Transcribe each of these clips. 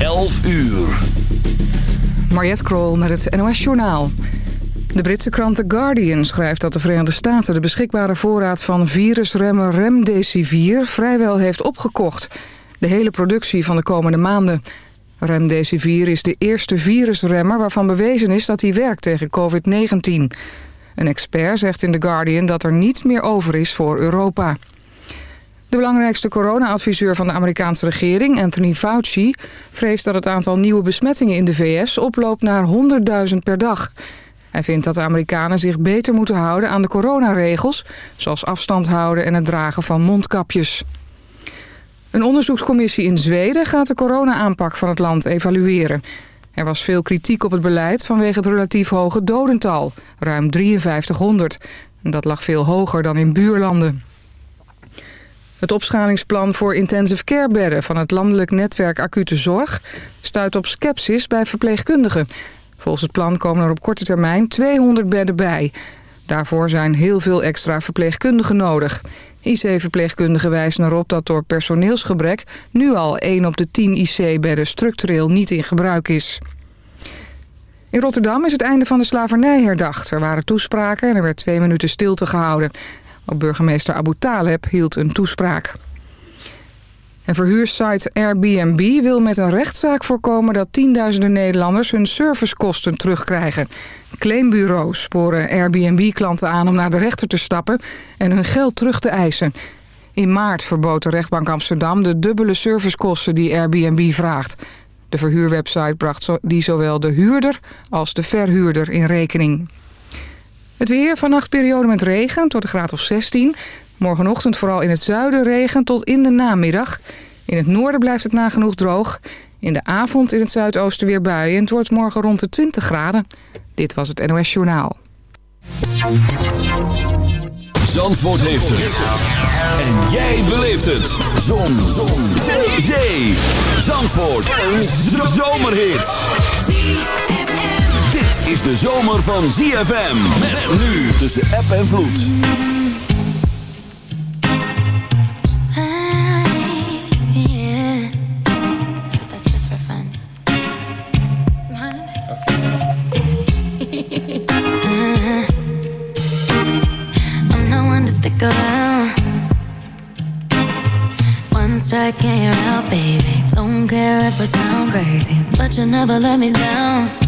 11 uur. Mariette Krol met het NOS Journaal. De Britse krant The Guardian schrijft dat de Verenigde Staten... de beschikbare voorraad van virusremmer Remdesivir vrijwel heeft opgekocht. De hele productie van de komende maanden. Remdesivir is de eerste virusremmer waarvan bewezen is dat hij werkt tegen COVID-19. Een expert zegt in The Guardian dat er niets meer over is voor Europa. De belangrijkste corona-adviseur van de Amerikaanse regering, Anthony Fauci... vreest dat het aantal nieuwe besmettingen in de VS oploopt naar 100.000 per dag. Hij vindt dat de Amerikanen zich beter moeten houden aan de coronaregels... zoals afstand houden en het dragen van mondkapjes. Een onderzoekscommissie in Zweden gaat de corona-aanpak van het land evalueren. Er was veel kritiek op het beleid vanwege het relatief hoge dodental, ruim 5300. Dat lag veel hoger dan in buurlanden. Het opschalingsplan voor intensive care bedden van het landelijk netwerk acute zorg stuit op sceptisch bij verpleegkundigen. Volgens het plan komen er op korte termijn 200 bedden bij. Daarvoor zijn heel veel extra verpleegkundigen nodig. IC-verpleegkundigen wijzen erop dat door personeelsgebrek nu al 1 op de 10 IC-bedden structureel niet in gebruik is. In Rotterdam is het einde van de slavernij herdacht. Er waren toespraken en er werd twee minuten stilte gehouden. Ook burgemeester Abu Taleb hield een toespraak. Een verhuursite Airbnb wil met een rechtszaak voorkomen dat tienduizenden Nederlanders hun servicekosten terugkrijgen. Claimbureaus sporen Airbnb-klanten aan om naar de rechter te stappen en hun geld terug te eisen. In maart verbood de rechtbank Amsterdam de dubbele servicekosten die Airbnb vraagt. De verhuurwebsite bracht die zowel de huurder als de verhuurder in rekening. Het weer, vannacht periode met regen tot een graad of 16. Morgenochtend vooral in het zuiden regen tot in de namiddag. In het noorden blijft het nagenoeg droog. In de avond in het zuidoosten weer buien en het wordt morgen rond de 20 graden. Dit was het NOS Journaal. Zandvoort heeft het. En jij beleeft het. Zon. Zon. Zee. Zee. Zandvoort. Een zomerhit. Is de zomer van ZFM. Met nu tussen app en vloed. around. One strike and you're out, baby. Don't care if I sound crazy, but you never let me down.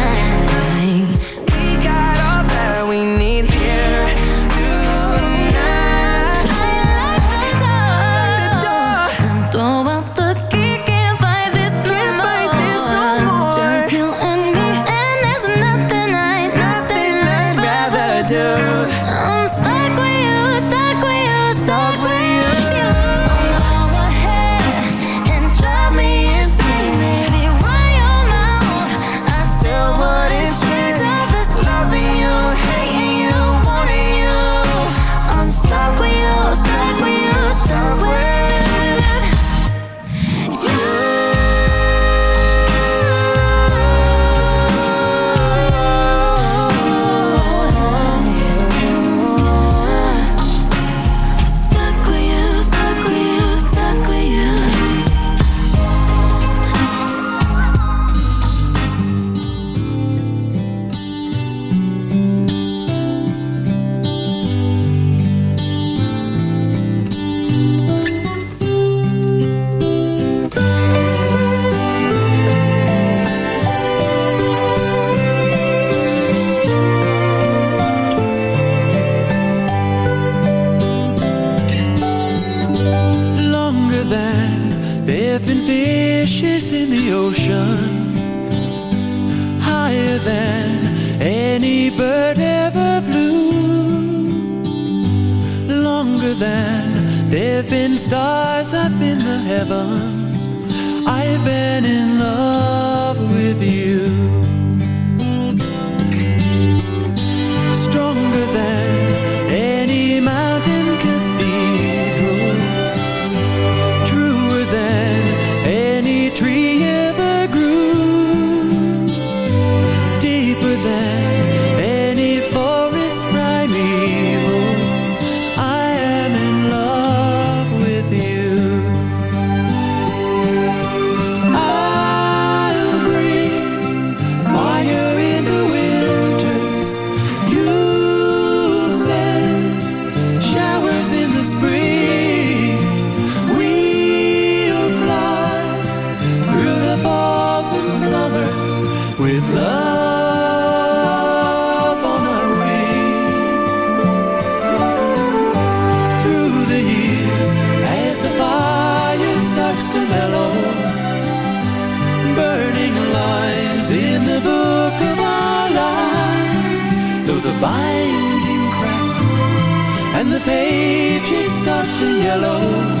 binding cracks, and the pages start to yellow.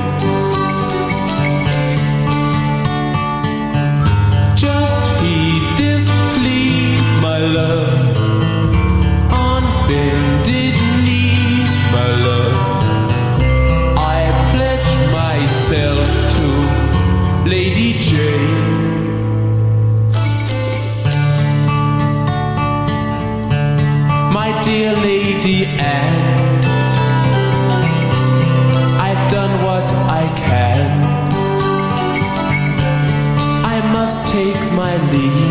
be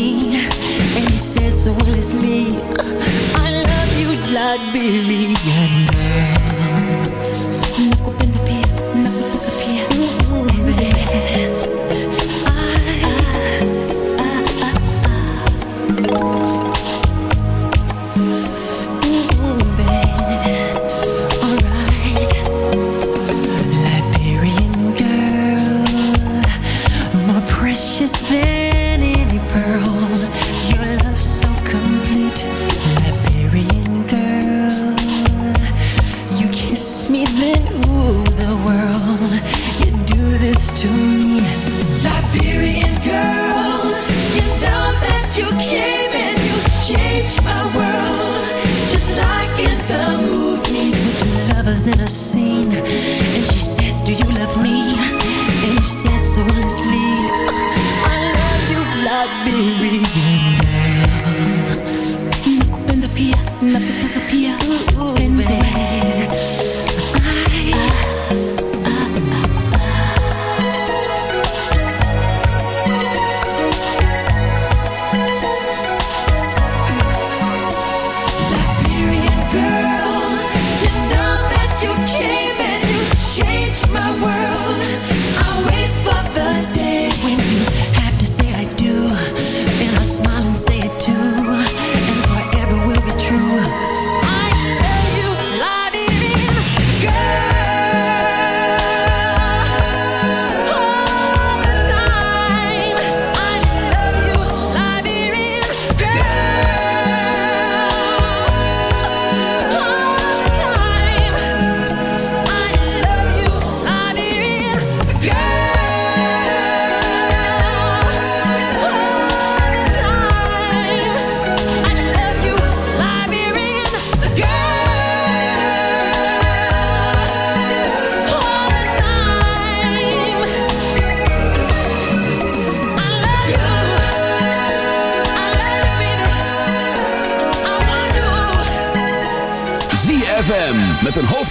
And he said so well it's me I love you like Liberian girl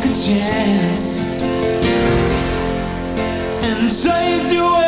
took a chance and chased you away.